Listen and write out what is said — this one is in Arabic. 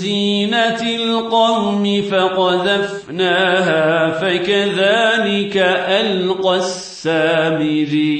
زينة القوم فقذفناها فكذلك ألقى السامري.